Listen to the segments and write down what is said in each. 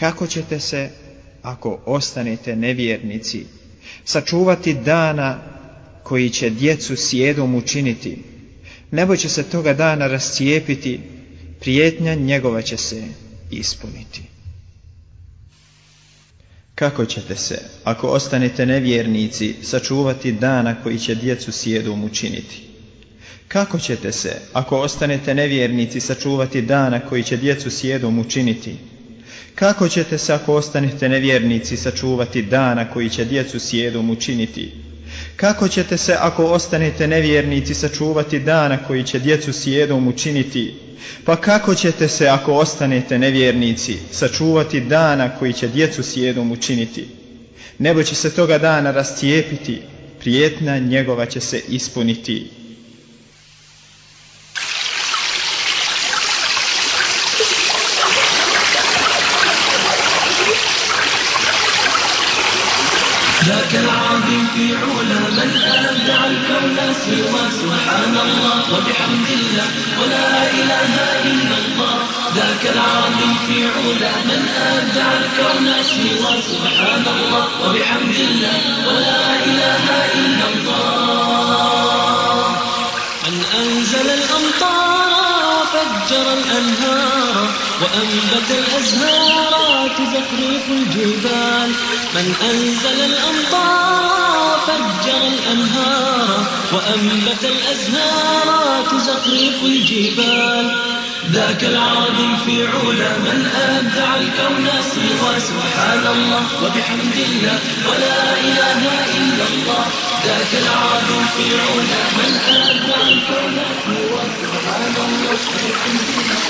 Kako ćete se, ako ostanete nevjernici, sačuvati dana koji će djecu sjedom učiniti? Nebo će se toga dana rascijepiti, prijetnja njegova će se ispuniti. Kako ćete se, ako ostanete nevjernici, sačuvati dana koji će djecu sjedom učiniti? Kako ćete se, ako ostanete nevjernici, sačuvati dana koji će djecu sjedom učiniti? Kako ćete se, ako ostanete nevjernici, sačuvati dana koji će djecu sjedom učiniti? Kako ćete se, ako ostanete nevjernici, sačuvati dana koji će djecu sjedom učiniti? Pa kako ćete se, ako ostanete nevjernici, sačuvati dana koji će djecu sjedom učiniti? Nebo će se toga dana rascijepiti, prijetna njegova će se ispuniti. في علا من أبدع الكون سوى سبحان الله وبحمد الله ولا إله إلا الله. ذاك العظيم في علا من أبدع الكون سوى سبحان الله وبحمد الله ولا إله إلا الله. من أنزل الأمطار وفجر الأنهار وأنبت الأزهار تزخرف الجبال. من أنزل الأمطار وفجر الأنهار وأنبت الأزهار تزخرف الجبال. ذاك العظيم في علا من أبدع الكون سوى سبحان الله وبحمد الله ولا إله إلا الله. ذاك العظيم في علا من أبدع الكون سوى سبحان الله وبحمد الله.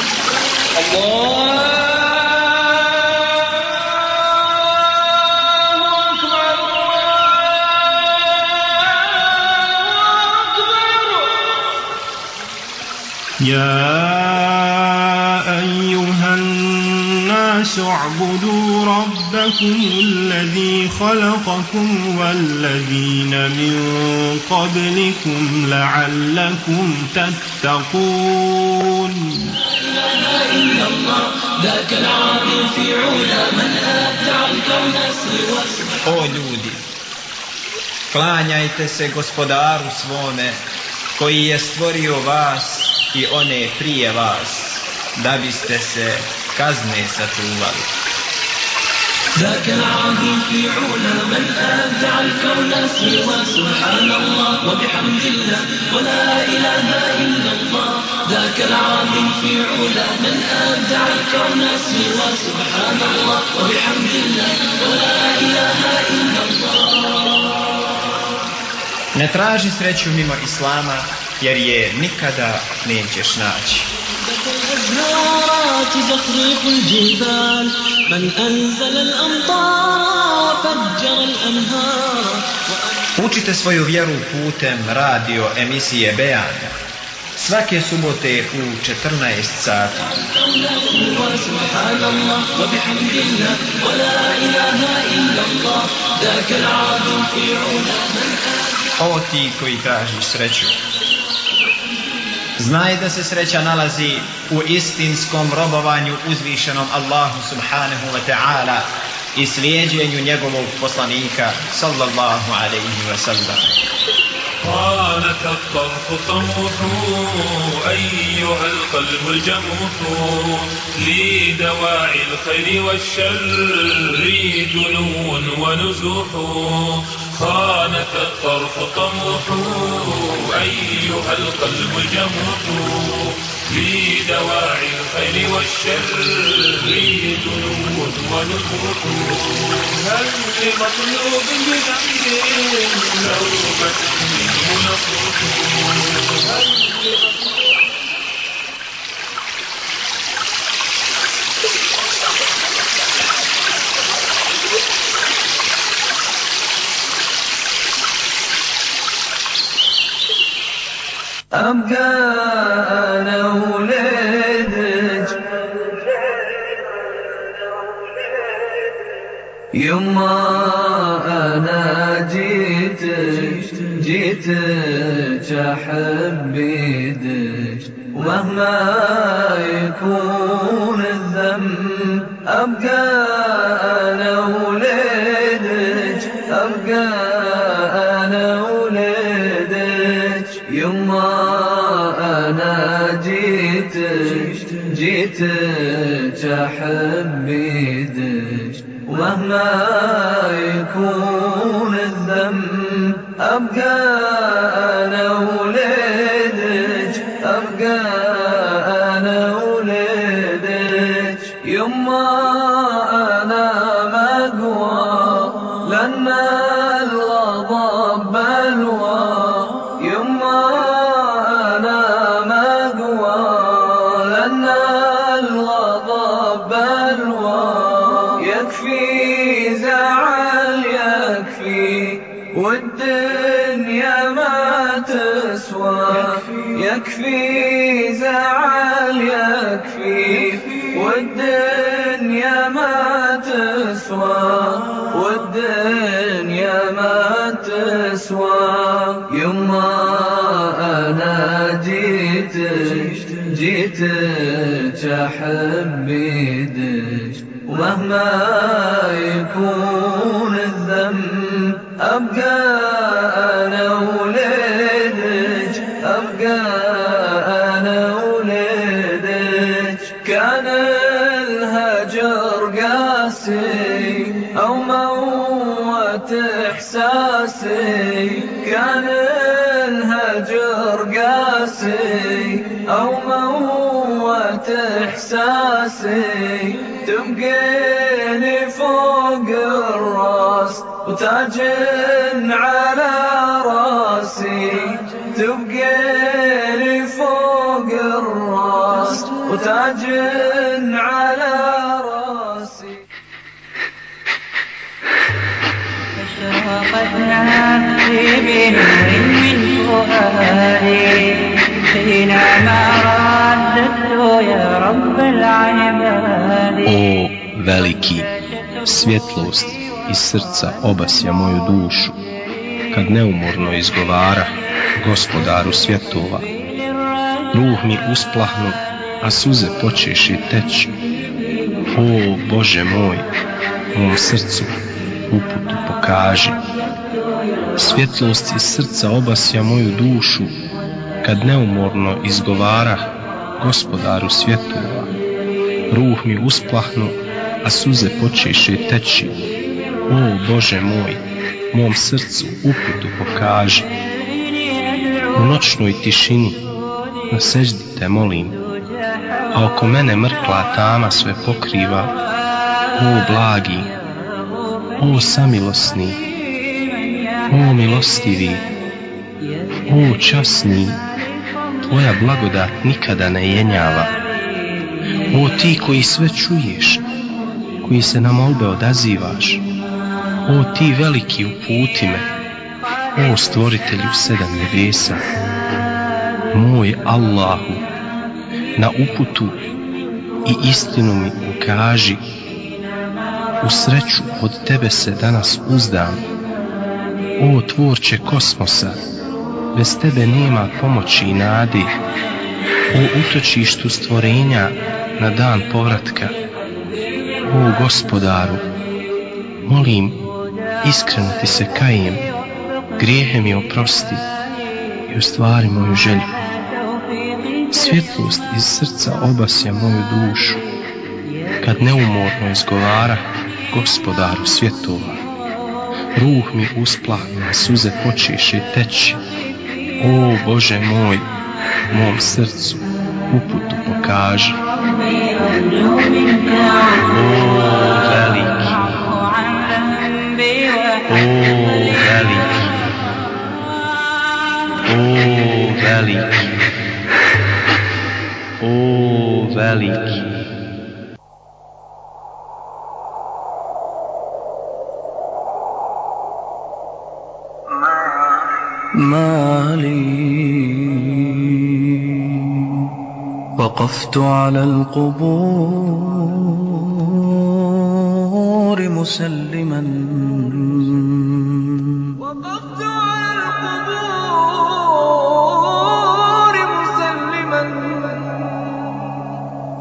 يا الناس اعبدوا ربكم الذي خلقكم والذين من قبلكم لعلكم تتقون إلا الله ذاك العظيم في علا من أبدع الكون سوى سبحان O ljudi, klanjajte se gospodaru svome, koji je stvorio vas i one prije vas, da biste se kazne sačuvali. ذاك العظيم في علا من أبدع الكون سوى سبحان الله وبحمد الله ولا إله إلا الله ذاك العظيم في علا من أبدع الكون سوى سبحان الله وبحمد الله ولا إله إلا الله Ne traži sreću mimo Islama, jer je nikada nećeš naći. الأزهار تزخرف الجبال من أنزل الأمطار فجر الأنهار Učite svoju vjeru putem radio emisije Bejan. Svake subote u 14 sati. سبحان الله وبحمد الله ولا إله إلا الله ذاك العظيم في علا من O ti koji tražiš sreću. Znaj da se sreća nalazi u istinskom robovanju uzvišenom Allahu subhanahu wa ta'ala i slijedjenju njegovog poslanika sallallahu alaihi wa sallam. طالت الطرف طموح أيها القلب الجموح لدواعي الخير والشر دنو ونزوح خانك الطرف طمح أيها القلب جمح في دواعي الخير والشر. جنود ونخرق هل لمطلوب بذنب لو مسلم نصرك هل لمطلوب أبقى أنا ولدك يما أنا جيتك جيتك أحب بيدك ومهما يكون الذنب أبقى أنا وليدك أبقى جيتك جيتك أحب بيدك ومهما يكون الذنب أبقى إحساسي تبقيني فوق الراس وتاج على راسي. تبقيني فوق الراس وتاج على راسي. أشرقت بنور من فؤادي حينما O veliki, svjetlost iz srca obasja moju dušu, kad neumorno izgovara gospodaru svjetova. Ruh mi usplahnu, a suze počeši teći. O Bože moj, mom srcu uputu pokaži. Svjetlost iz srca obasja moju dušu, kad neumorno izgovara gospodaru svjetova. Ruh mi usplahnu, a suze počeše teći. O Bože moj, mom srcu uputu pokaži. U noćnoj tišini na seždi te molim, a oko mene mrkla tama sve pokriva. O blagi, o samilosni, o milostivi, o časni, tvoja blagodat nikada ne jenjava. O ti koji sve čuješ, koji se na molbe odazivaš, o ti veliki uputi me, o stvoritelju sedam nebesa, moj Allahu, na uputu i istinu mi ukaži, u sreću od tebe se danas uzdam, o tvorče kosmosa, bez tebe nema pomoći i nade, o utočištu stvorenja na dan povratka, o gospodaru, molim, iskreno ti se kajem, grijehe mi oprosti i ostvari moju želju. Svjetlost iz srca obasja moju dušu, kad neumorno izgovara gospodaru svjetova. Ruh mi usplahne, suze počeše teći. O Bože moj, mom srcu uputu pokaži. O veliki, o veliki, o veliki, o veliki. ما لي وقفت على القبور مسلما. وقفت على القبور مسلما.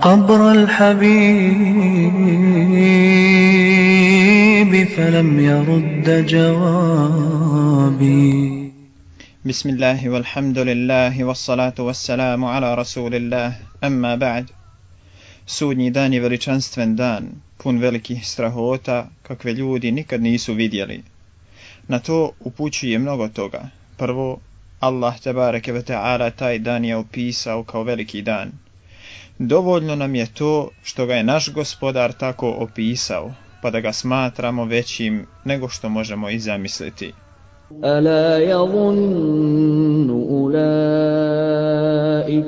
قبر الحبيب فلم يرد جوابي. بسم الله والحمد لله والصلاة والسلام على رسول الله أما بعد Sudnji dan je veličanstven dan, pun velikih strahota, kakve ljudi nikad nisu vidjeli. Na to upućuje mnogo toga. Prvo, Allah tebareke ve ta'ala taj dan je opisao kao veliki dan. Dovoljno nam je to što ga je naš gospodar tako opisao, pa da ga smatramo većim nego što možemo i zamisliti. ألا يظن أولئك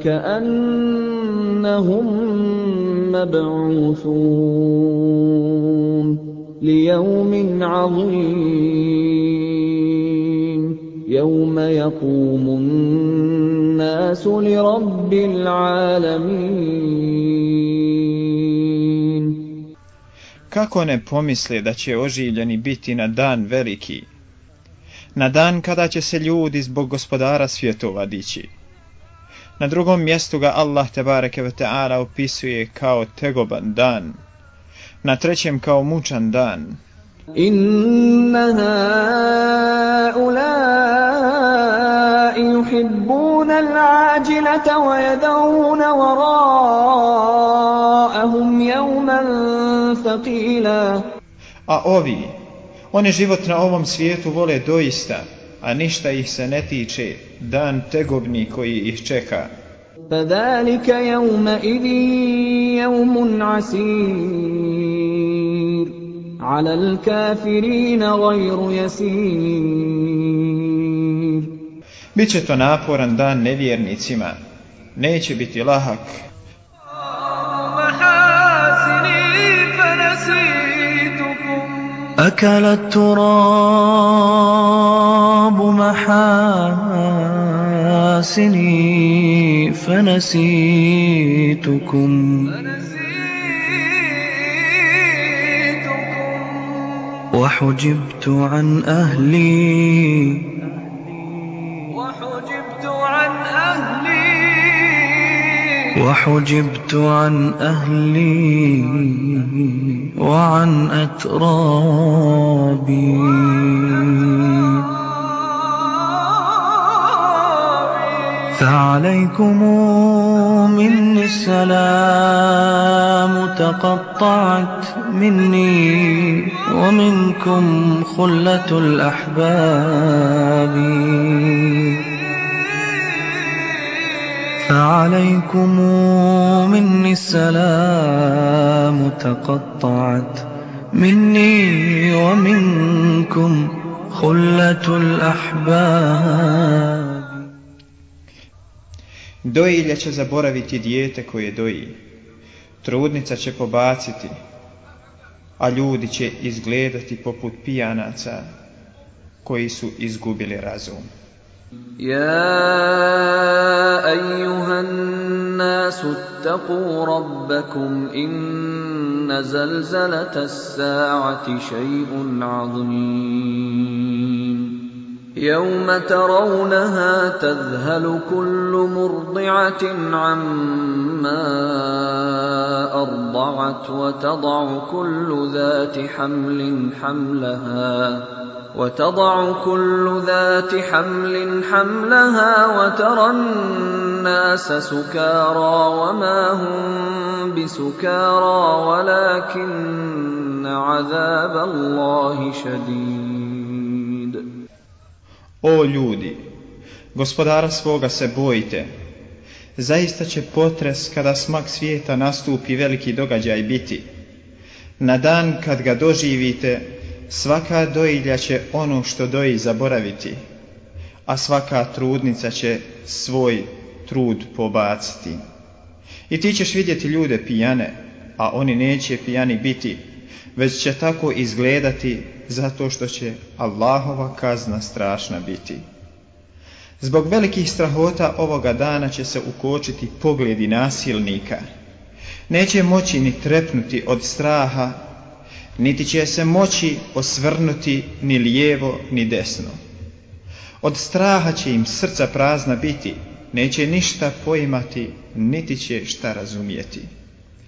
أنهم مبعوثون ليوم عظيم يوم يقوم الناس لرب العالمين Kako ne pomisle da će oživljeni biti na dan veliki, na dan kada će se ljudi zbog gospodara svjetova dići. Na drugom mjestu ga Allah tebareke ve ta'ala opisuje kao tegoban dan, na trećem kao mučan dan. Inna haulai yuhibbuna al-ajilata wa yadawuna wara'ahum yawman thaqila. A ovi oni život na ovom svijetu vole doista, a ništa ih se ne tiče, dan tegobni koji ih čeka. فذلك يومئذ يوم عسير على الكافرين غير يسير Biće to naporan dan nevjernicima, neće biti lahak, أكل التراب محاسني فنسيتكم. وحجبت عن أهلي وحجبت عن أهلي وعن أترابي. فعليكم مني السلام تقطعت مني ومنكم خلة الأحباب. فعليكم مني السلام تقطعت مني ومنكم خلة الأحباب Dojilja će zaboraviti dijete koje doji, trudnica će pobaciti, a ljudi će izgledati poput pijanaca koji su izgubili razum. يا أيها الناس اتقوا ربكم إن زلزلة الساعة شيء عظيم. يوم ترونها تذهل كل مرضعة عما أرضعت وتضع كل ذات حمل حملها وتضع كل ذات حمل حملها وترى الناس سكارى وما هم بسكارى ولكن عذاب الله شديد O ljudi, gospodara svoga se bojite. Zaista će potres kada smak svijeta nastupi veliki događaj biti. Na dan kad ga doživite, svaka dojilja će ono što doji zaboraviti, a svaka trudnica će svoj trud pobaciti. I ti ćeš vidjeti ljude pijane, a oni neće pijani biti, već će tako izgledati zato što će Allahova kazna strašna biti. Zbog velikih strahota ovoga dana će se ukočiti pogledi nasilnika. Neće moći ni trepnuti od straha, niti će se moći osvrnuti ni lijevo ni desno. Od straha će im srca prazna biti, neće ništa poimati, niti će šta razumijeti.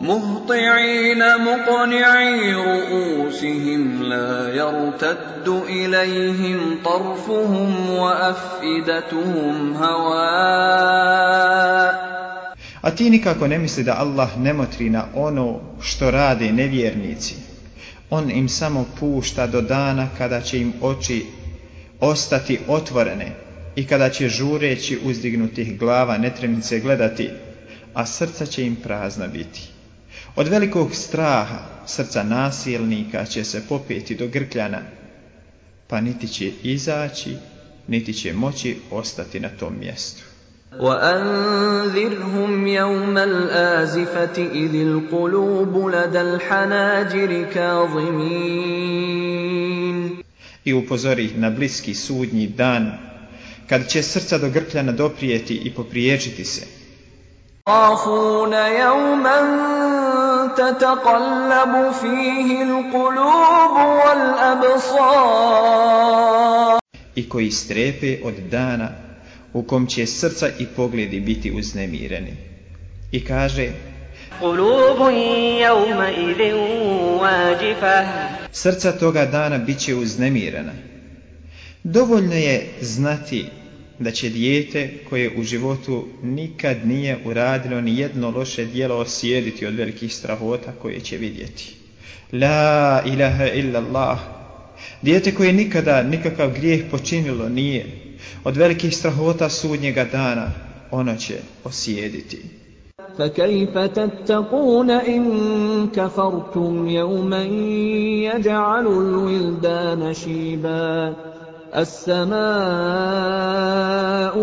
مهطعين مقنعي رؤوسهم لا يرتد اليهم طرفهم وافئدتهم هواء A ti nikako ne misli da Allah ne motri na ono što rade nevjernici. On im samo pušta do dana kada će im oči ostati otvorene i kada će žureći uzdignutih glava netremice gledati, a srca će im prazna biti. Od velikog straha srca nasilnika će se popeti do grkljana, pa niti će izaći, niti će moći ostati na tom mjestu. وأنذرهم يوم الآزفة إذ القلوب لدى الحناجر كاظمين I upozori ih na bliski sudnji dan, kad će srca do grkljana doprijeti i popriječiti se. يخافون يوما تتقلب فيه القلوب والأبصار i koji strepe od dana u kom će srca i pogledi biti uznemireni. I kaže, قلوب يومئذ واجفة srca toga dana bit će uznemirena. Dovoljno je znati da će dijete koje u životu nikad nije uradilo ni jedno loše dijelo osjediti od velikih strahota koje će vidjeti. La ilaha illallah. Dijete koje nikada nikakav grijeh počinilo nije. Od velikih strahota sudnjega dana ono će osjediti. فكيف تتقون إن كفرتم يوما يجعل الولدان شيبا السماء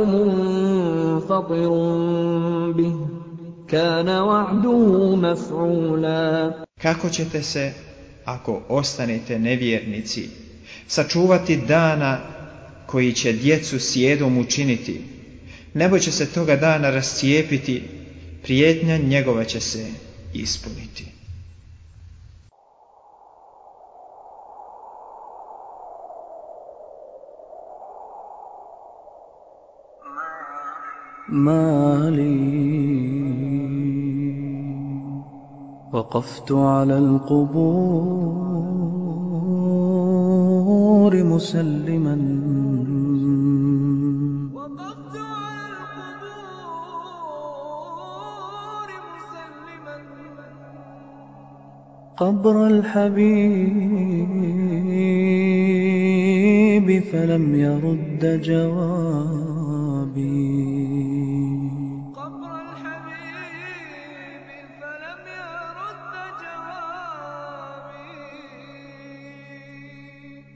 منفطر به كان وعده مفعولا Kako ćete se, ako ostanete nevjernici, sačuvati dana koji će djecu sjedom učiniti? Nebo će se toga dana rascijepiti, prijetnja njegova će se ispuniti. ما لي وقفت على القبور مسلما. وقفت على القبور مسلما. قبر الحبيب فلم يرد جوابي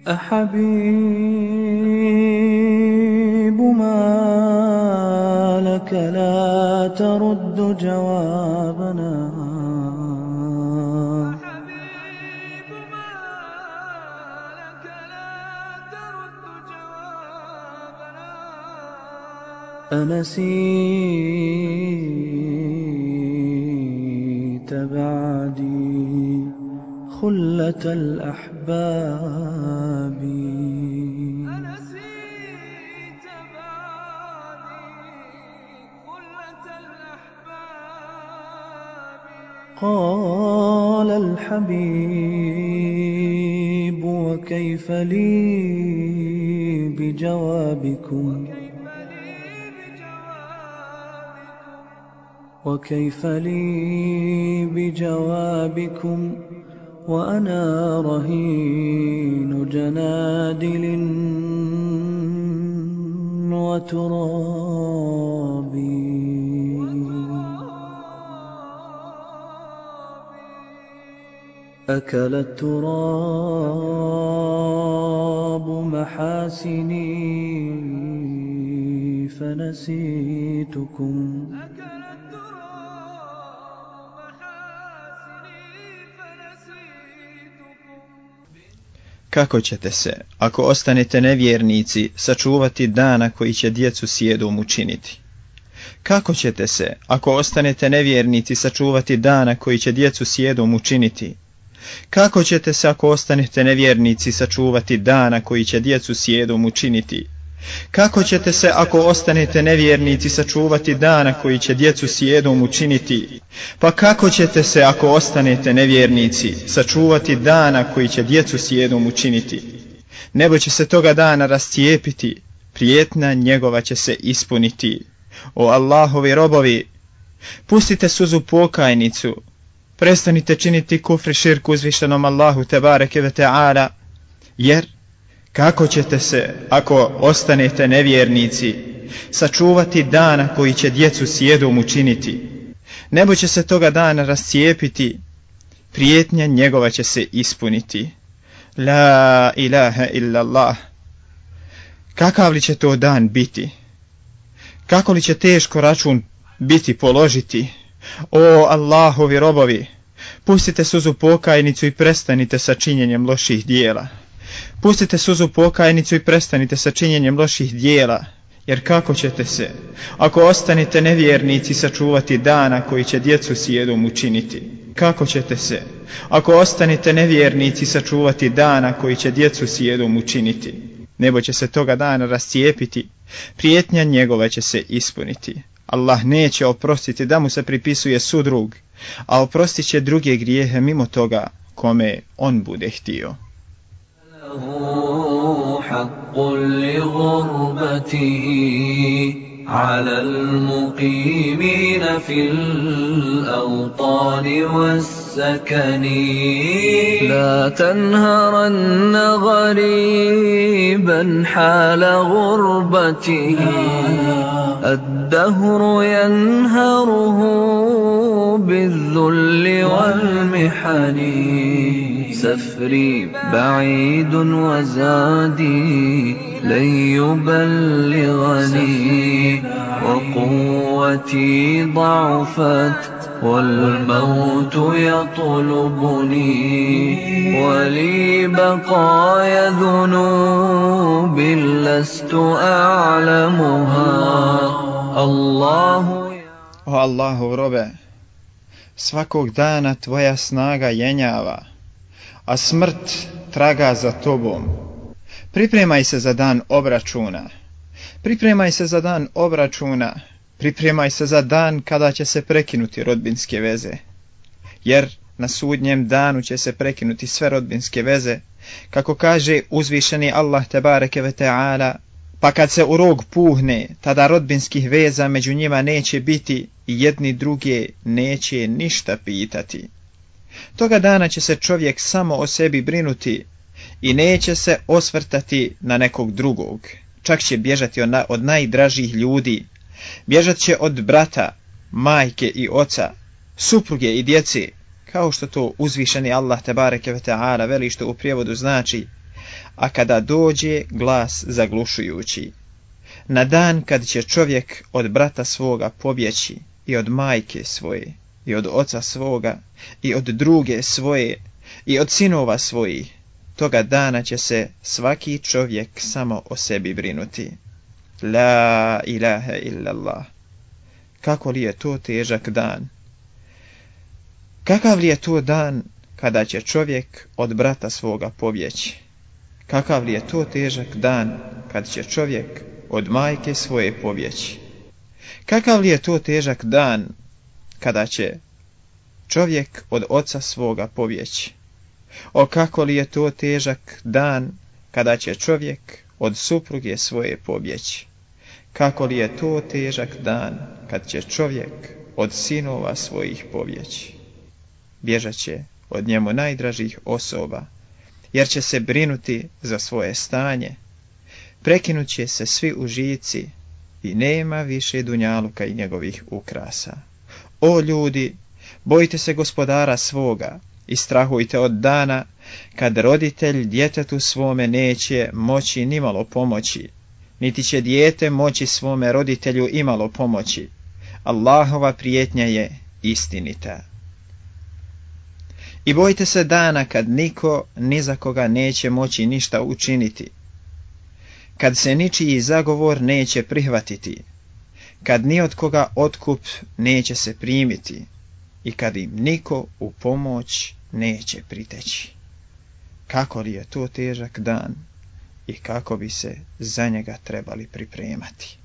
أحبيب ما لك لا ترد جوابنا. حبيب ما لك لا ترد جوابنا. أنسيت خلة الأحباب. نسيت بعدي خلة الأحباب. قال الحبيب وكيف لي بجوابكم؟ وكيف لي بجوابكم؟ وأنا رهين جنادل وترابي أكل التراب محاسني فنسيتكم. أكل Kako ćete se, ako ostanete nevjernici, sačuvati dana koji će djecu sjedom učiniti? Kako ćete se, ako ostanete nevjernici, sačuvati dana koji će djecu sjedom učiniti? Kako ćete se, ako ostanete nevjernici, sačuvati dana koji će djecu sjedom učiniti? Kako ćete se, ako ostanete nevjernici, sačuvati dana koji će djecu sjedom učiniti? Pa kako ćete se, ako ostanete nevjernici, sačuvati dana koji će djecu sjedom učiniti? Nebo će se toga dana rascijepiti, prijetna njegova će se ispuniti. O Allahovi robovi, pustite suzu pokajnicu, prestanite činiti kufri širku uzvišenom Allahu tebareke ve ta'ala, jer kako ćete se, ako ostanete nevjernici, sačuvati dana koji će djecu sjedom učiniti? Nebo će se toga dana rascijepiti, prijetnja njegova će se ispuniti. La ilaha illallah. Kakav li će to dan biti? Kako li će teško račun biti položiti? O Allahovi robovi, pustite suzu pokajnicu i prestanite sa činjenjem loših dijela. Pustite suzu pokajnicu i prestanite sa činjenjem loših dijela, jer kako ćete se, ako ostanete nevjernici, sačuvati dana koji će djecu sjedom učiniti? Kako ćete se, ako ostanete nevjernici, sačuvati dana koji će djecu sjedom učiniti? Nebo će se toga dana rascijepiti, prijetnja njegova će se ispuniti. Allah neće oprostiti da mu se pripisuje sudrug, a oprostit će druge grijehe mimo toga kome on bude htio. حق لغربته على المقيمين في الأوطان والسكن. لا تنهرن غريبا حال غربته. الدهر ينهره بالذل والمحن. سفري بعيد وزادي لن يبلغني وقوتي ضعفت والموت يطلبني ولي بقايا ذنوب لست أعلمها. الله O Allahu robe, svakog dana tvoja snaga jenjava, a smrt traga za tobom. Pripremaj se za dan obračuna. Pripremaj se za dan obračuna. Pripremaj se za dan kada će se prekinuti rodbinske veze. Jer na sudnjem danu će se prekinuti sve rodbinske veze, kako kaže uzvišeni Allah tebareke ve ta'ala, pa kad se u rog puhne, tada rodbinskih veza među njima neće biti i jedni druge neće ništa pitati. Toga dana će se čovjek samo o sebi brinuti i neće se osvrtati na nekog drugog. Čak će bježati od najdražih ljudi. Bježat će od brata, majke i oca, supruge i djeci, kao što to uzvišeni Allah tebareke ve ta'ala veli što u prijevodu znači, a kada dođe glas zaglušujući. Na dan kad će čovjek od brata svoga pobjeći i od majke svoje, i od oca svoga, i od druge svoje, i od sinova svojih, toga dana će se svaki čovjek samo o sebi brinuti. La ilaha illallah. Kako li je to težak dan? Kakav li je to dan kada će čovjek od brata svoga pobjeći? Kakav li je to težak dan kad će čovjek od majke svoje pobjeći? Kakav li je to težak dan kada će čovjek od oca svoga pobjeći? O kako li je to težak dan kada će čovjek od supruge svoje pobjeći? Kako li je to težak dan kad će čovjek od sinova svojih pobjeći? Bježat će od njemu najdražih osoba, jer će se brinuti za svoje stanje. Prekinut će se svi užici i nema više dunjaluka i njegovih ukrasa. O ljudi, bojite se gospodara svoga i strahujte od dana kad roditelj djetetu svome neće moći nimalo pomoći, niti će dijete moći svome roditelju imalo pomoći. Allahova prijetnja je istinita. I bojte se dana kad niko ni za koga neće moći ništa učiniti. Kad se ničiji zagovor neće prihvatiti. Kad ni od koga otkup neće se primiti. I kad im niko u pomoć neće priteći. Kako li je to težak dan i kako bi se za njega trebali pripremati.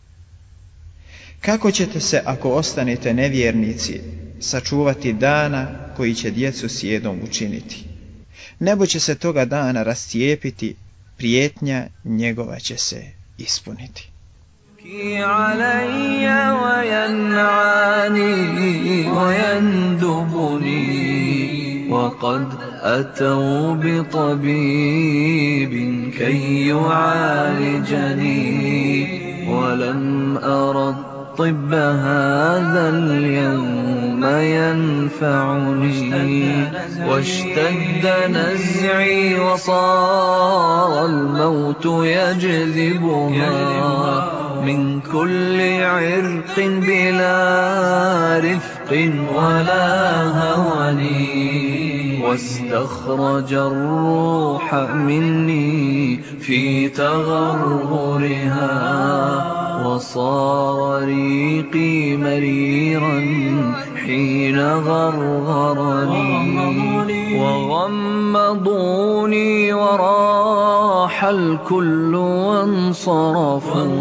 Kako ćete se, ako ostanete nevjernici, sačuvati dana koji će djecu sjedom učiniti? Nebo će se toga dana rascijepiti, prijetnja njegova će se ispuniti. علي وينعاني ويندبني. وقد أتوا بطبيب كي يعالجني. ولم أر الطب هذا اليوم ينفعني. واشتد نزعي وصار الموت يجذبها. من كل عرق بلا رفق ولا هوني واستخرج الروح مني في تغرغرها وصار ريقي مريرا حين غرغرني. وغمضوني وراح الكل وانصرفوا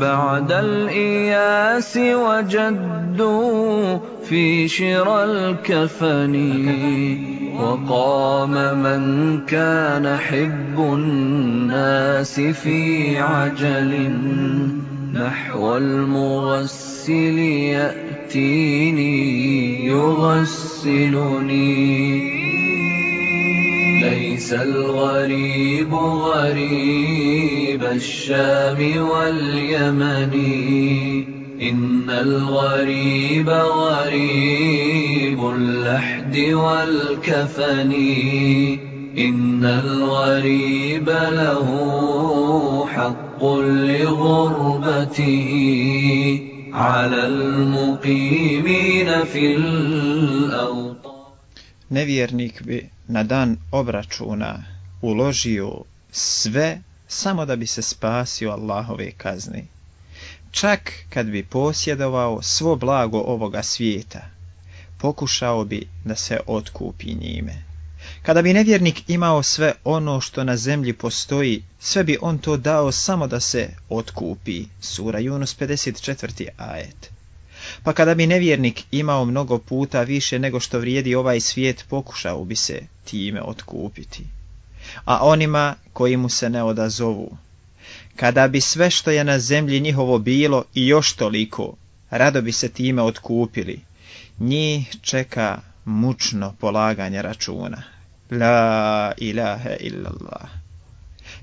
بعد الإياس وجدوا في شرى الكفن وقام من كان حب الناس في عجل نحو المغسل يأتيني يغسلني ليس الغريب غريب الشام واليمن. إن الغريب غريب اللحد والكفن. إن الغريب له حق لغربته. على المقيمين في الأوطان. Nevjernik bi na dan obračuna uložio sve samo da bi se spasio Allahove kazne. Čak kad bi posjedovao svo blago ovoga svijeta, pokušao bi da se otkupi njime. Kada bi nevjernik imao sve ono što na zemlji postoji, sve bi on to dao samo da se otkupi. Sura Yunus 54. ajet. Pa kada bi nevjernik imao mnogo puta više nego što vrijedi ovaj svijet, pokušao bi se time otkupiti. A onima koji mu se ne odazovu, kada bi sve što je na zemlji njihovo bilo i još toliko, rado bi se time otkupili, njih čeka mučno polaganje računa. La ilaha illallah.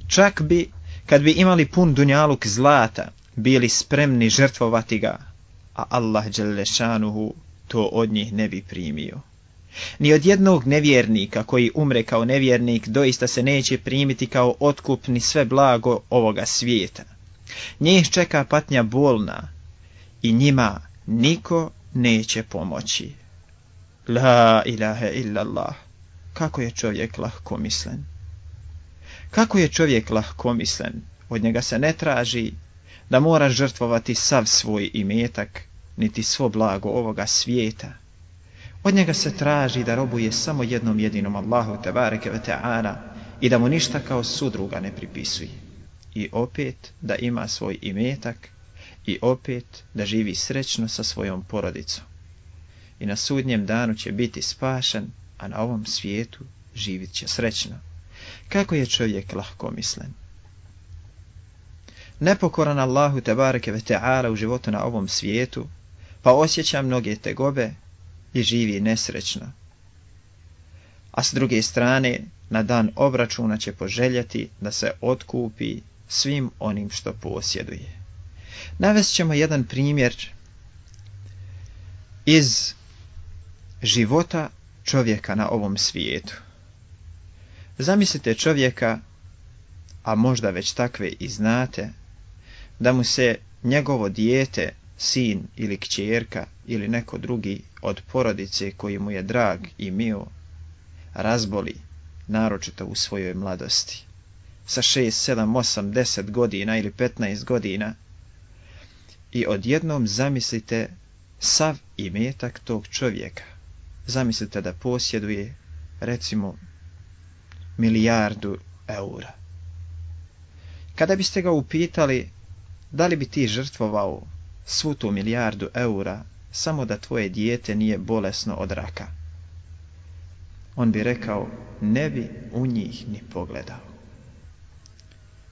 Čak bi, kad bi imali pun dunjaluk zlata, bili spremni žrtvovati ga, a Allah Đelešanuhu to od njih ne bi primio. Ni od jednog nevjernika koji umre kao nevjernik doista se neće primiti kao otkup ni sve blago ovoga svijeta. Njih čeka patnja bolna i njima niko neće pomoći. La ilaha illallah. Kako je čovjek lahkomislen? Kako je čovjek lahkomislen? Od njega se ne traži da mora žrtvovati sav svoj imetak, niti svo blago ovoga svijeta. Od njega se traži da robuje samo jednom jedinom Allahu tebareke ve ta'ala i da mu ništa kao sudruga ne pripisuje. I opet da ima svoj imetak i opet da živi srećno sa svojom porodicom. I na sudnjem danu će biti spašan, a na ovom svijetu živit će srećno. Kako je čovjek lahkomislen? Nepokoran Allahu tebareke ve ta'ala u životu na ovom svijetu, pa osjeća mnoge tegobe i živi nesrećno. A s druge strane, na dan obračuna će poželjeti da se otkupi svim onim što posjeduje. Navest ćemo jedan primjer iz života čovjeka na ovom svijetu. Zamislite čovjeka, a možda već takve i znate, da mu se njegovo dijete, sin ili kćerka ili neko drugi od porodice koji mu je drag i mio razboli, naročito u svojoj mladosti. Sa 6, 7, 8, 10 godina ili 15 godina i odjednom zamislite sav imetak tog čovjeka. Zamislite da posjeduje, recimo, milijardu eura. Kada biste ga upitali da li bi ti žrtvovao svu tu milijardu eura samo da tvoje dijete nije bolesno od raka, on bi rekao ne bi u njih ni pogledao.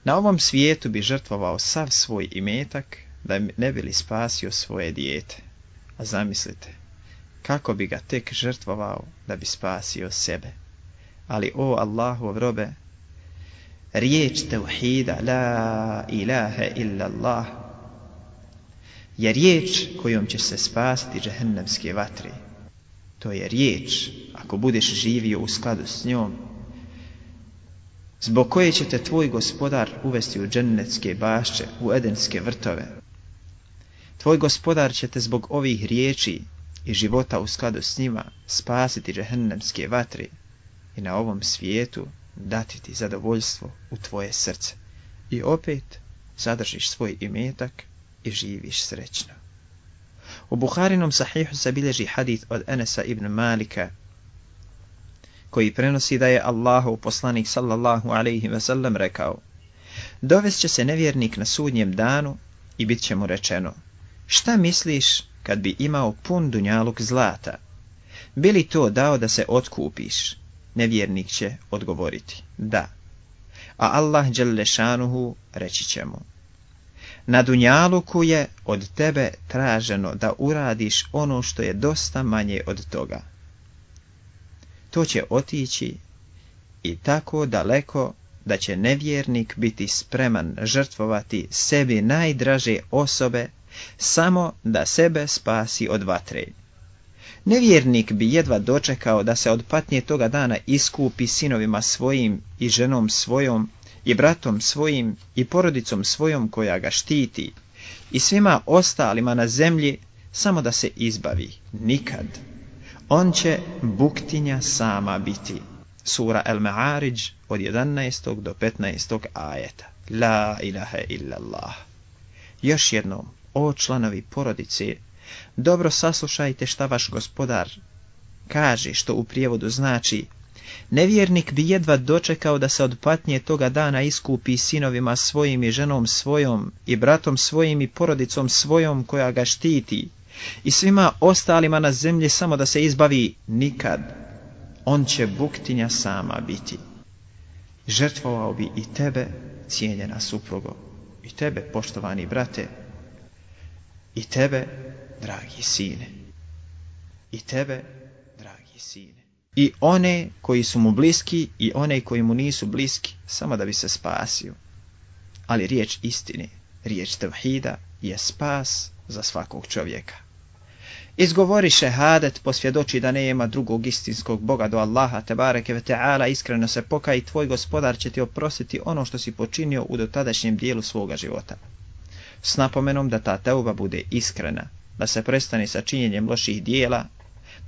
Na ovom svijetu bi žrtvovao sav svoj imetak da ne bi li spasio svoje dijete. A zamislite, kako bi ga tek žrtvovao da bi spasio sebe. Ali o Allahu robe, riječ tevhida la ilaha illa Allah je riječ kojom će se spasti džehennemske vatre. To je riječ, ako budeš živio u skladu s njom, zbog koje će te tvoj gospodar uvesti u džennetske bašće, u edenske vrtove. Tvoj gospodar će te zbog ovih riječi i života u skladu s njima spasiti džehennemske vatre i na ovom svijetu dati ti zadovoljstvo u tvoje srce. I opet zadržiš svoj imetak i živiš srećno. U Buharinom sahihu se bilježi hadith od Enesa ibn Malika, koji prenosi da je Allahov poslanik sallallahu alaihi ve sellem rekao Dovest će se nevjernik na sudnjem danu i bit će mu rečeno Šta misliš kad bi imao pun dunjaluk zlata? Bili to dao da se otkupiš? Nevjernik će odgovoriti da. A Allah Đelešanuhu reći će mu Na dunjaluku je od tebe traženo da uradiš ono što je dosta manje od toga. To će otići i tako daleko da će nevjernik biti spreman žrtvovati sebi najdraže osobe samo da sebe spasi od vatre. Nevjernik bi jedva dočekao da se od patnje toga dana iskupi sinovima svojim i ženom svojom i bratom svojim i porodicom svojom koja ga štiti i svima ostalima na zemlji samo da se izbavi. Nikad. On će buktinja sama biti. Sura El Ma'arij od 11. do 15. ajeta. La ilaha illallah. Još jednom, o članovi porodice, dobro saslušajte šta vaš gospodar kaže, što u prijevodu znači Nevjernik bi jedva dočekao da se od patnje toga dana iskupi sinovima svojim i ženom svojom i bratom svojim i porodicom svojom koja ga štiti i svima ostalima na zemlji samo da se izbavi nikad. On će buktinja sama biti. Žrtvovao bi i tebe, cijenjena suprugo, i tebe, poštovani brate, i tebe, dragi sine, i tebe, dragi sine. I one koji su mu bliski i one koji mu nisu bliski, samo da bi se spasio. Ali riječ istine, riječ tevhida je spas za svakog čovjeka. Izgovori šehadet, posvjedoči da nema drugog istinskog Boga do Allaha, te bareke ve ta'ala, iskreno se pokaj i tvoj gospodar će ti oprostiti ono što si počinio u dotadašnjem dijelu svoga života. S napomenom da ta teuba bude iskrena, da se prestane sa činjenjem loših dijela,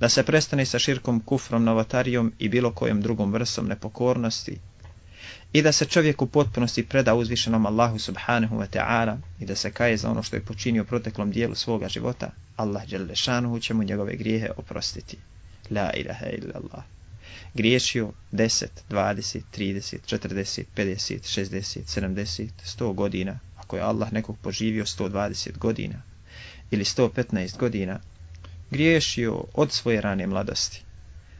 da se prestane sa širkom kufrom, novotarijom i bilo kojom drugom vrsom nepokornosti, i da se čovjek u potpunosti preda uzvišenom Allahu subhanahu wa ta'ala i da se kaje za ono što je počinio proteklom dijelu svoga života, Allah Đelešanuhu će mu njegove grijehe oprostiti. La ilaha illallah. Griješio 10, 20, 30, 40, 50, 60, 70, 100 godina, ako je Allah nekog poživio 120 godina ili 115 godina, griješio od svoje rane mladosti,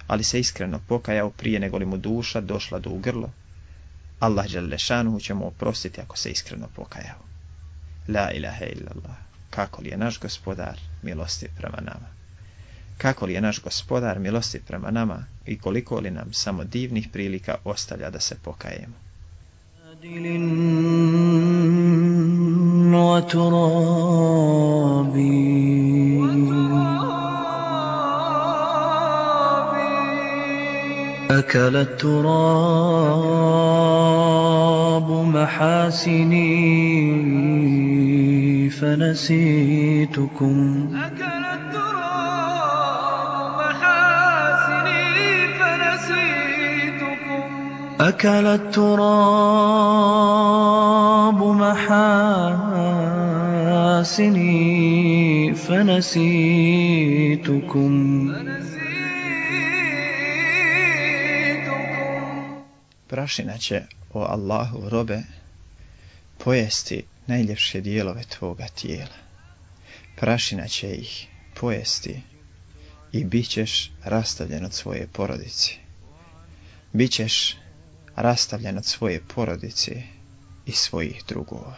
ali se iskreno pokajao prije nego li mu duša došla do ugrlo, Allah Đalešanuhu će mu oprostiti ako se iskreno pokajao. La ilaha illallah. Kako li je naš gospodar milosti prema nama? Kako li je naš gospodar milosti prema nama i koliko li nam samo divnih prilika ostavlja da se pokajemo? أكل التراب محاسني فنسيتكم. أكل التراب محاسني فنسيتكم. أكل التراب محاسني فنسيتكم. Prašina će, o Allahu robe, pojesti najljepše dijelove tvoga tijela. Prašina će ih pojesti i bit ćeš rastavljen od svoje porodice. Bićeš rastavljen od svoje porodice i svojih drugova.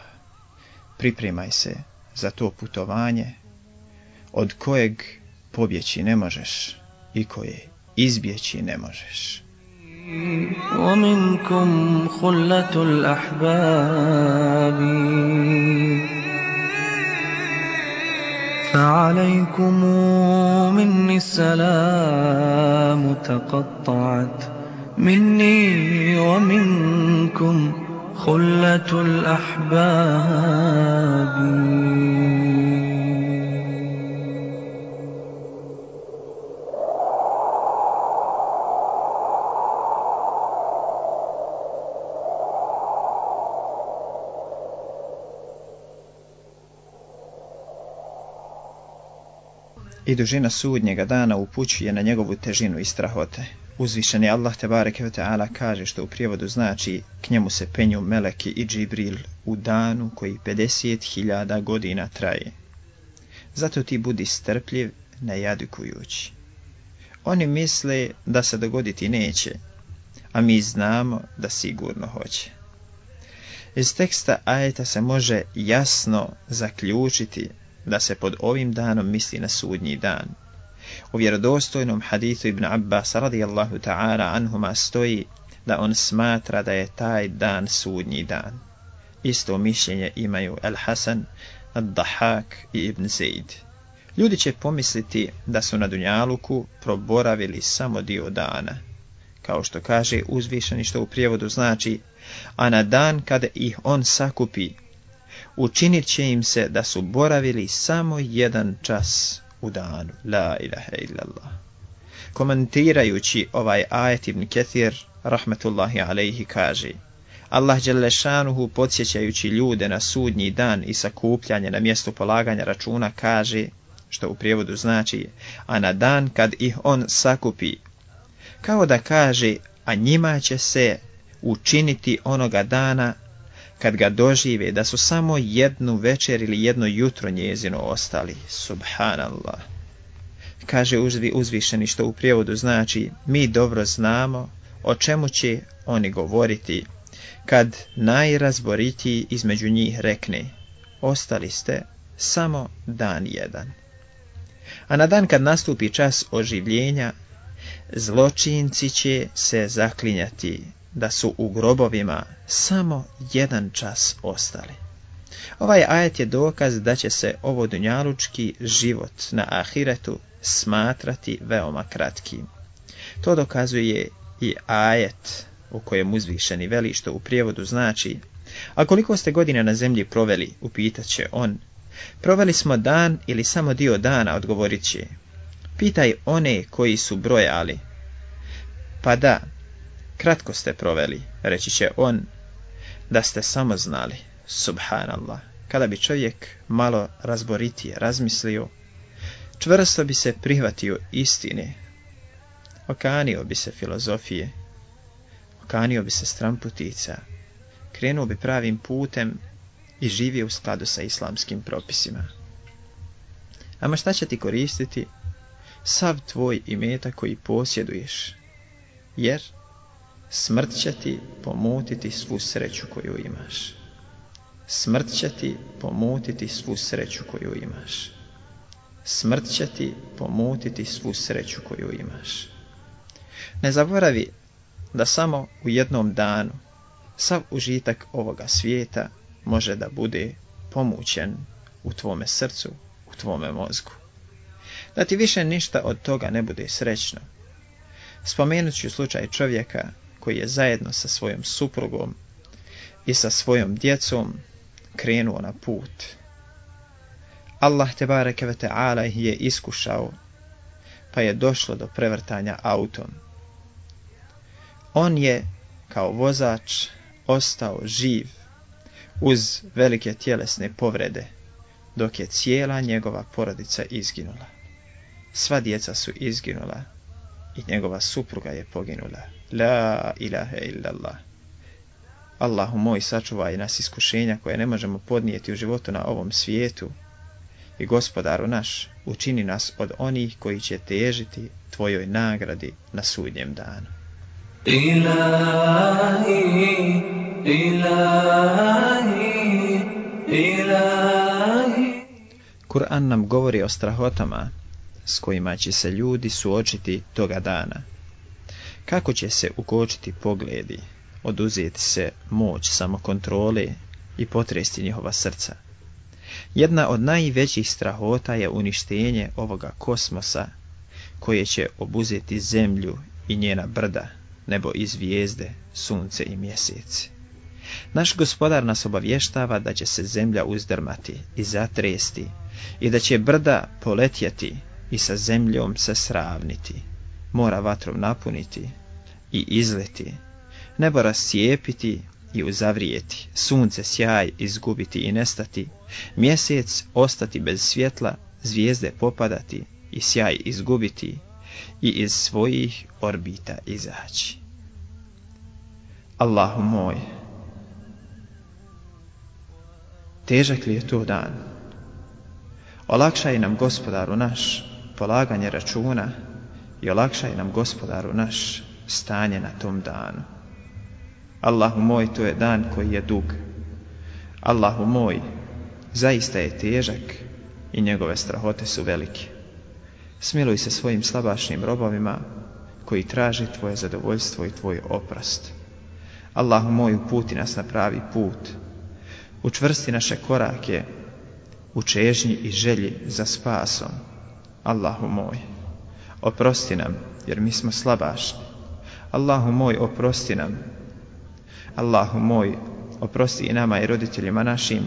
Pripremaj se za to putovanje od kojeg pobjeći ne možeš i koje izbjeći ne možeš. ومنكم خلة الأحباب. فعليكم مني السلام تقطعت مني ومنكم خلة الأحباب. I dužina sudnjega dana upućuje na njegovu težinu i strahote. Uzvišeni Allah te bareke ve taala kaže što u prijevodu znači k njemu se penju meleki i Džibril u danu koji 50.000 godina traje. Zato ti budi strpljiv, ne jadikujući. Oni misle da se dogoditi neće, a mi znamo da sigurno hoće. Iz teksta ajeta se može jasno zaključiti da se pod ovim danom misli na sudnji dan. U vjerodostojnom hadithu Ibn Abbas radijallahu ta'ala anhuma stoji da on smatra da je taj dan sudnji dan. Isto mišljenje imaju El Hasan, Ad-Dahak i Ibn Zaid. Ljudi će pomisliti da su na Dunjaluku proboravili samo dio dana. Kao što kaže uzvišeni što u prijevodu znači, a na dan kada ih on sakupi, učinit će im se da su boravili samo jedan čas u danu. La ilaha illallah. Komentirajući ovaj ajet Ibn Kethir, rahmetullahi alaihi, kaže Allah Đelešanuhu podsjećajući ljude na sudnji dan i sakupljanje na mjestu polaganja računa kaže, što u prijevodu znači, a na dan kad ih on sakupi, kao da kaže, a njima će se učiniti onoga dana kad ga dožive da su samo jednu večer ili jedno jutro njezino ostali. Subhanallah. Kaže uzvi, uzvišeni što u prijevodu znači mi dobro znamo o čemu će oni govoriti kad najrazboritiji između njih rekne ostali ste samo dan jedan. A na dan kad nastupi čas oživljenja zločinci će se zaklinjati da su u grobovima samo jedan čas ostali. Ovaj ajet je dokaz da će se ovo dunjalučki život na ahiretu smatrati veoma kratkim. To dokazuje i ajet u kojem uzvišeni veli što u prijevodu znači A koliko ste godina na zemlji proveli, upitat će on. Proveli smo dan ili samo dio dana, odgovorit će. Pitaj one koji su brojali. Pa da, kratko ste proveli, reći će on, da ste samo znali, subhanallah. Kada bi čovjek malo razboritije razmislio, čvrsto bi se prihvatio istine, okanio bi se filozofije, okanio bi se stramputica, krenuo bi pravim putem i živio u skladu sa islamskim propisima. Ama šta će ti koristiti sav tvoj imeta koji posjeduješ, jer smrt će ti pomutiti svu sreću koju imaš. Smrt će ti pomutiti svu sreću koju imaš. Smrt će ti pomutiti svu sreću koju imaš. Ne zaboravi da samo u jednom danu sav užitak ovoga svijeta može da bude pomućen u tvome srcu, u tvome mozgu. Da ti više ništa od toga ne bude srećno. Spomenut ću slučaj čovjeka koji je zajedno sa svojom suprugom i sa svojom djecom krenuo na put. Allah te bareke ve ta'ala je iskušao, pa je došlo do prevrtanja autom. On je kao vozač ostao živ uz velike tjelesne povrede, dok je cijela njegova porodica izginula. Sva djeca su izginula i njegova supruga je poginula. La ilaha illallah. Allahu moj, sačuvaj nas iskušenja koje ne možemo podnijeti u životu na ovom svijetu. I gospodaru naš, učini nas od onih koji će težiti tvojoj nagradi na sudnjem danu. Ilahi, ilahi, ilahi. Kur'an nam govori o strahotama s kojima će se ljudi suočiti toga dana kako će se ukočiti pogledi, oduzeti se moć samokontrole i potresti njihova srca. Jedna od najvećih strahota je uništenje ovoga kosmosa koje će obuzeti zemlju i njena brda, nebo i zvijezde, sunce i mjesec. Naš gospodar nas obavještava da će se zemlja uzdrmati i zatresti i da će brda poletjeti i sa zemljom se sravniti, mora vatrom napuniti i izleti, nebo rascijepiti i uzavrijeti, sunce sjaj izgubiti i nestati, mjesec ostati bez svjetla, zvijezde popadati i sjaj izgubiti i iz svojih orbita izaći. Allahu moj, težak li je to dan? Olakšaj nam gospodaru naš polaganje računa i olakšaj nam gospodaru naš stanje na tom danu. Allahu moj, to je dan koji je dug. Allahu moj, zaista je težak i njegove strahote su velike. Smiluj se svojim slabašnim robovima koji traži tvoje zadovoljstvo i tvoj oprost. Allahu moj, uputi nas na pravi put. Učvrsti naše korake u čežnji i želji za spasom. Allahu moj, oprosti nam, jer mi smo slabašni. Allahu moj, oprosti nam. Allahu moj, oprosti i nama i roditeljima našim,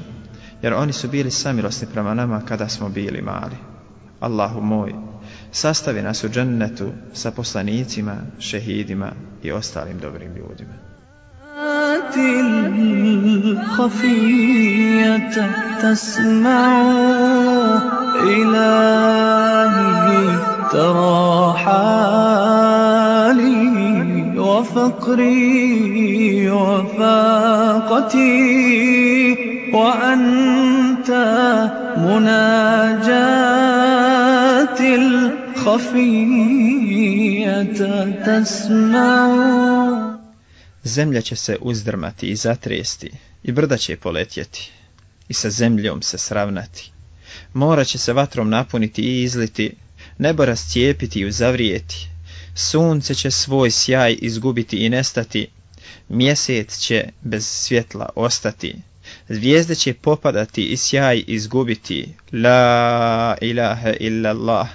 jer oni su bili samilosni prema nama kada smo bili mali. Allahu moj, sastavi nas u džennetu sa poslanicima, šehidima i ostalim dobrim ljudima. الخفية تسمع إلهي ترى حالي وفقري وفاقتي وأنت مناجاتي الخفية تسمع Zemlja će se uzdrmati i zatresti, i brda će poletjeti, i sa zemljom se sravnati. Mora će se vatrom napuniti i izliti, nebo rascijepiti i uzavrijeti. Sunce će svoj sjaj izgubiti i nestati, mjesec će bez svjetla ostati. Zvijezde će popadati i sjaj izgubiti. La ilaha illallah.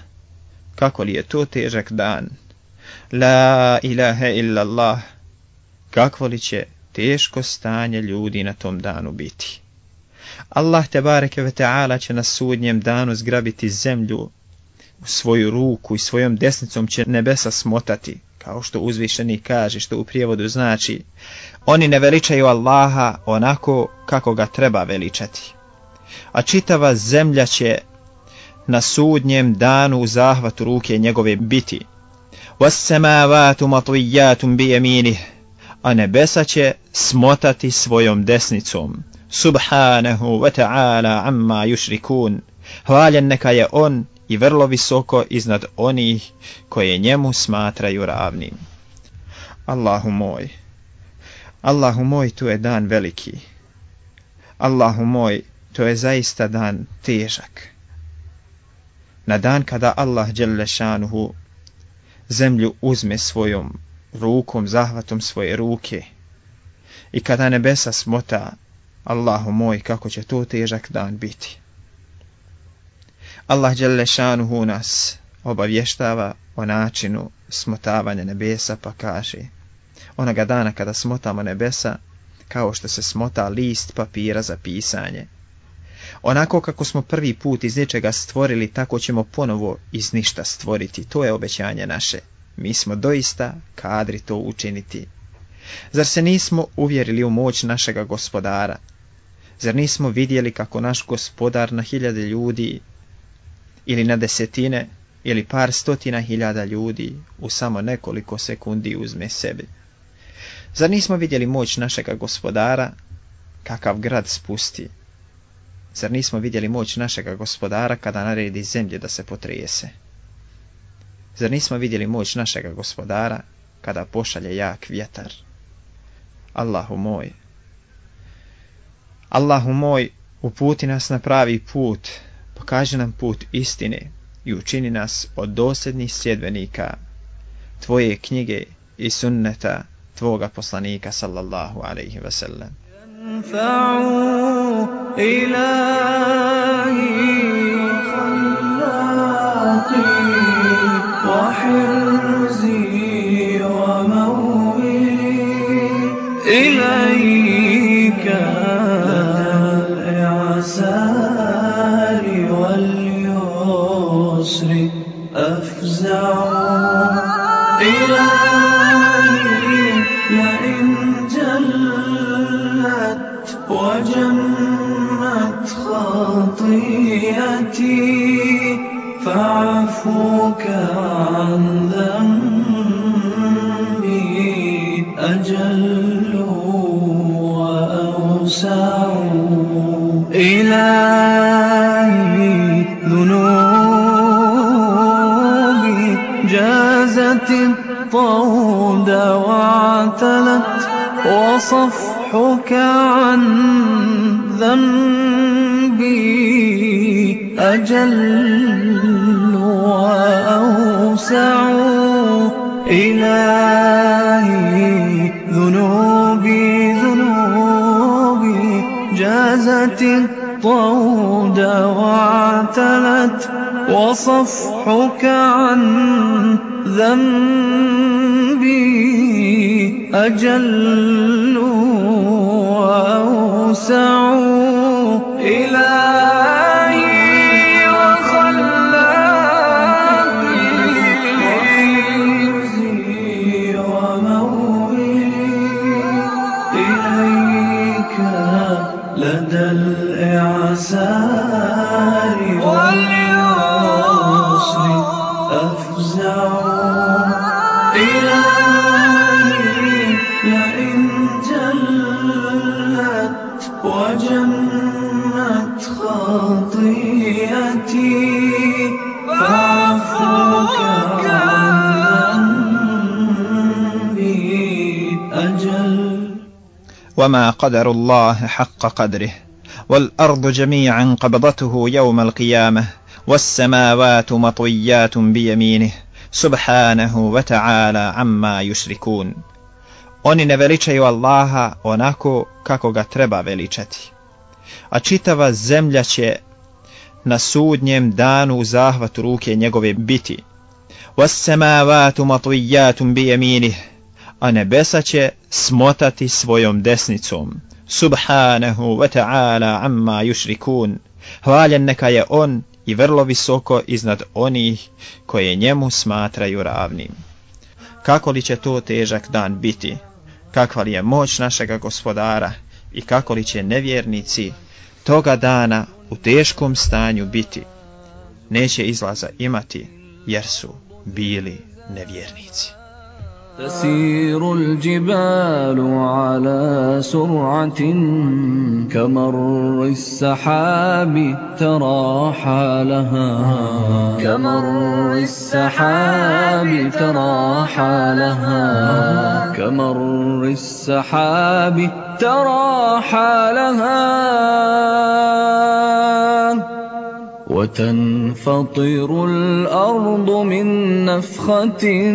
Kako li je to težak dan? La ilaha illallah. Kakvo li će teško stanje ljudi na tom danu biti? Allah te bareke ve ta'ala će na sudnjem danu zgrabiti zemlju svoju ruku i svojom desnicom će nebesa smotati, kao što uzvišeni kaže, što u prijevodu znači, oni ne veličaju Allaha onako kako ga treba veličati. A čitava zemlja će na sudnjem danu u zahvatu ruke njegove biti. وَالسَّمَاوَاتُ مَطْوِيَّاتٌ بِيَمِينِهِ a nebesa će smotati svojom desnicom. Subhanahu wa ta'ala amma yushrikun. Hvaljen neka je on i vrlo visoko iznad onih koje njemu smatraju ravnim. Allahu moj, Allahu moj, tu je dan veliki. Allahu moj, to je zaista dan težak. Na dan kada Allah Đelešanuhu zemlju uzme svojom rukom, zahvatom svoje ruke. I kada nebesa smota, Allahu moj, kako će to težak dan biti. Allah Đelešanuhu nas obavještava o načinu smotavanja nebesa pa kaže onoga dana kada smotamo nebesa kao što se smota list papira za pisanje. Onako kako smo prvi put iz nečega stvorili, tako ćemo ponovo iz ništa stvoriti. To je obećanje naše. Mi smo doista kadri to učiniti. Zar se nismo uvjerili u moć našega gospodara? Zar nismo vidjeli kako naš gospodar na hiljade ljudi ili na desetine ili par stotina hiljada ljudi u samo nekoliko sekundi uzme sebi? Zar nismo vidjeli moć našega gospodara kakav grad spusti? Zar nismo vidjeli moć našega gospodara kada naredi zemlje da se potrese? Zar nismo vidjeli moć našega gospodara kada pošalje jak vjetar? Allahu moj, Allahu moj, uputi nas na pravi put, pokaži nam put istine i učini nas od dosljednih sjedbenika Tvoje knjige i sunneta Tvoga poslanika sallallahu alaihi wa واليسر أفزع وصفحك عن ذنبي أجل وأوسع إلهي وخلاقي ومولي إليك لدى الإعسار. واليسر أفزع إلهي لئن جلت وجمت خطيئتي ذنبي أجل. وما قدر الله حق قدره والأرض جميعا قبضته يوم القيامة. والسماوات مطويات بيمينه سبحانه وتعالى عما يشركون Oni ne veličaju Allaha onako kako ga treba veličati. A čitava zemlja će na sudnjem danu u zahvatu ruke njegove biti. وَالسَّمَاوَاتُ مَطْوِيَّاتٌ بِيَمِينِهِ A nebesa će smotati svojom desnicom. Subhanahu wa ta'ala amma yushrikun. Hvaljen neka je on i vrlo visoko iznad onih koje njemu smatraju ravnim. Kako li će to težak dan biti? Kakva li je moć našega gospodara i kako li će nevjernici toga dana u teškom stanju biti? Neće izlaza imati jer su bili nevjernici. تسير الجبال على سرعة كمر السحاب ترى حالها كمر السحاب ترى حالها كمر السحاب ترى حالها وتنفطر الأرض من نفخة.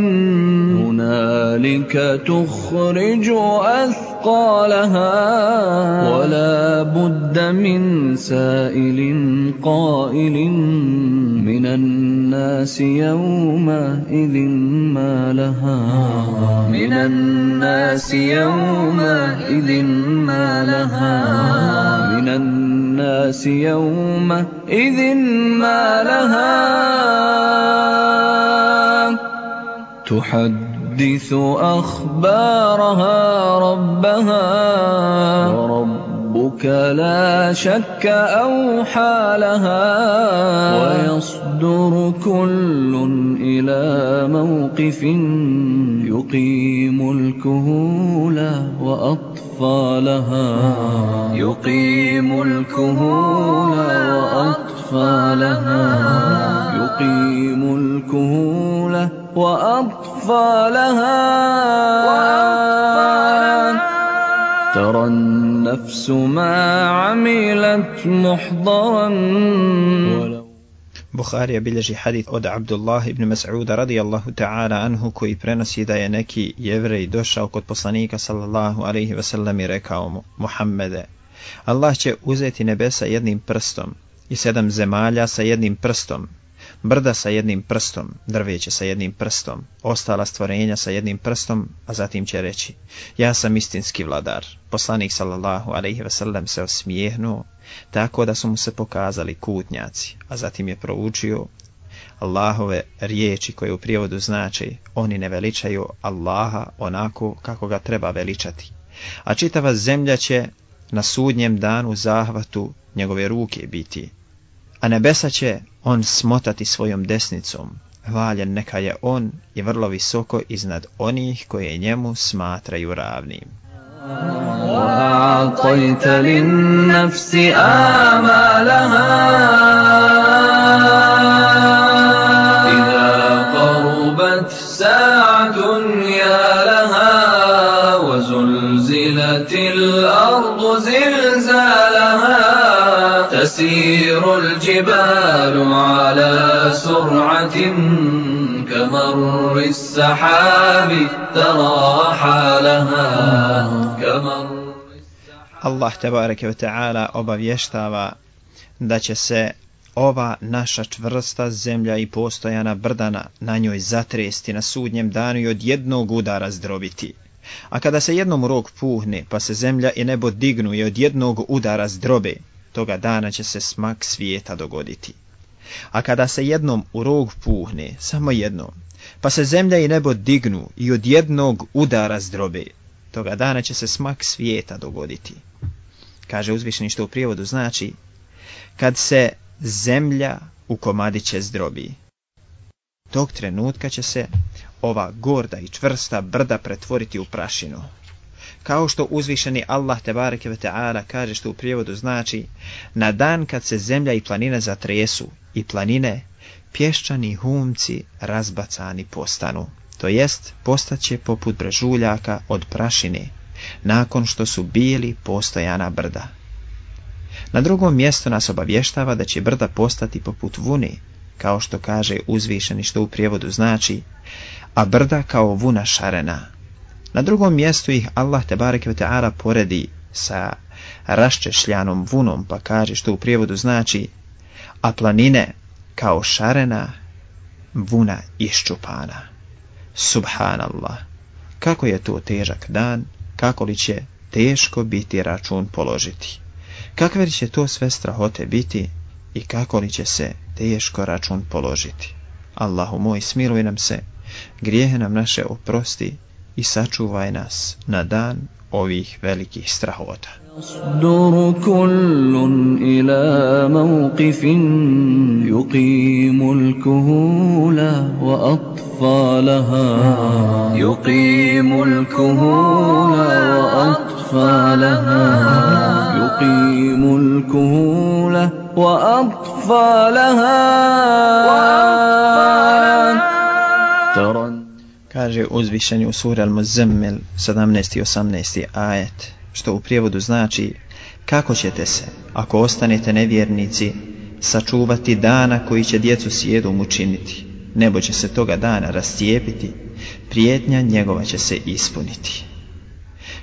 هنالك تخرج أثقالها ولا بد من سائل قائل من الناس يومئذ ما لها. من الناس يومئذ ما لها. من الناس يومئذ ما لها تحدث أخبارها ربها وربك لا شك أوحى لها ويصدر كل إلى موقف يقيم الكهول وأطفالها. يقيم الكهول وأطفالها. يقيم الكهول وأطفالها. ترى النفس ما عملت محضرا. Buharija bilježi hadith od Abdullah ibn Mas'uda radijallahu ta'ala anhu koji prenosi da je neki jevrej došao kod poslanika sallallahu alaihi wasallam i rekao mu Muhammede, Allah će uzeti nebesa jednim prstom i sedam zemalja sa jednim prstom, brda sa jednim prstom, drveće sa jednim prstom, ostala stvorenja sa jednim prstom, a zatim će reći, ja sam istinski vladar. Poslanik sallallahu alaihi wasallam se osmijehnuo, tako da su mu se pokazali kutnjaci, a zatim je proučio Allahove riječi koje u prijevodu znači oni ne veličaju Allaha onako kako ga treba veličati. A čitava zemlja će na sudnjem danu zahvatu njegove ruke biti A nebesa će on smotati svojom desnicom. Hvaljen neka je on i vrlo visoko iznad onih koje njemu smatraju ravnim. وأعطيت للنفس آمالها إذا قربت ساعة يا لها وزلزلت الأرض زلزالها تسير الجبال على سرعة كمر السحاب ترى حالها كمر Allah tebareke ve ta'ala obavještava da će se ova naša čvrsta zemlja i postojana brdana na njoj zatresti na sudnjem danu i od jednog udara zdrobiti. A kada se jednom rok puhne, pa se zemlja i nebo dignu i od jednog udara zdrobe, toga dana će se smak svijeta dogoditi. A kada se jednom u rog puhne, samo jednom, pa se zemlja i nebo dignu i od jednog udara zdrobe, toga dana će se smak svijeta dogoditi. Kaže uzvišeni što u prijevodu znači, kad se zemlja u komadiće zdrobi. Tog trenutka će se ova gorda i čvrsta brda pretvoriti u prašinu. Kao što uzvišeni Allah tebareke ve ta'ala kaže što u prijevodu znači, na dan kad se zemlja i planine zatresu i planine, pješčani humci razbacani postanu. To jest, postaće poput brežuljaka od prašine, nakon što su bili postojana brda. Na drugom mjestu nas obavještava da će brda postati poput vune, kao što kaže uzvišeni što u prijevodu znači, a brda kao vuna šarena. Na drugom mjestu ih Allah tebareke ta'ala poredi sa raščešljanom vunom, pa kaže što u prijevodu znači, a planine kao šarena vuna iščupana. Subhanallah, kako je to težak dan, kako li će teško biti račun položiti. Kakve li će to sve strahote biti i kako li će se teško račun položiti. Allahu moj, smiluj nam se, grijehe nam naše oprosti i sačuvaj nas na dan ovih velikih strahota. يصدر كل إلى موقف يقيم الكهول وأطفالها يقيم الكهول وأطفالها يقيم الكهول وأطفالها ترى Kaže uzvišeni u suri Al-Muzammil 17. i 18. ajet, što u prijevodu znači kako ćete se, ako ostanete nevjernici, sačuvati dana koji će djecu sjedom učiniti. Nebo će se toga dana rastijepiti, prijetnja njegova će se ispuniti.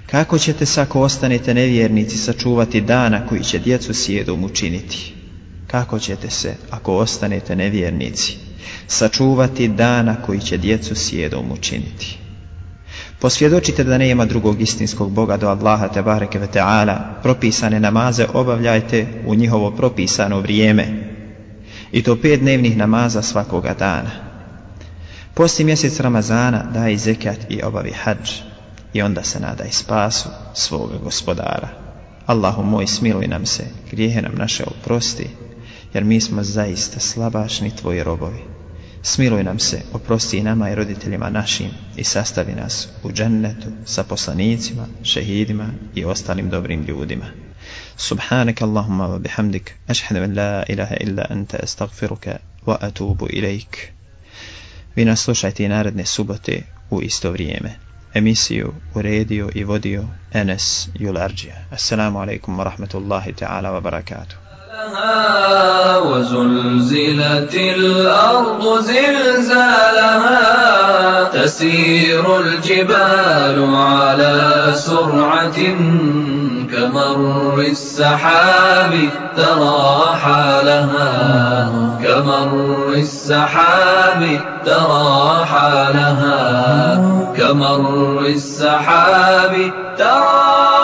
Kako ćete se, ako ostanete nevjernici, sačuvati dana koji će djecu sjedom učiniti? Kako ćete se, ako ostanete nevjernici, sačuvati dana koji će djecu sjedom učiniti. Posvjedočite da nema drugog istinskog Boga do Allaha te bareke ve ta'ala, propisane namaze obavljajte u njihovo propisano vrijeme. I to pet dnevnih namaza svakoga dana. Posti mjesec Ramazana, daj zekat i obavi hađ i onda se nadaj spasu svog gospodara. Allahu moj, smiluj nam se, grijehe nam naše oprosti, jer mi smo zaista slabašni tvoji robovi. Smiluj nam se, oprosti i nama i roditeljima našim i sastavi nas u džennetu sa poslanicima, šehidima i ostalim dobrim ljudima. Subhanak Allahumma wa bihamdik, ašhadu an la ilaha illa anta astagfiruka wa atubu ilaik. Vi nas slušajte i naredne subote u isto vrijeme. Emisiju uredio i vodio Enes Jularđija. Assalamu alaikum wa rahmatullahi ta'ala wa barakatuh. وزلزلت الأرض زلزالها. تسير الجبال على سرعة كمر السحاب ترى حالها كمر السحاب ترى حالها كمر السحاب ترى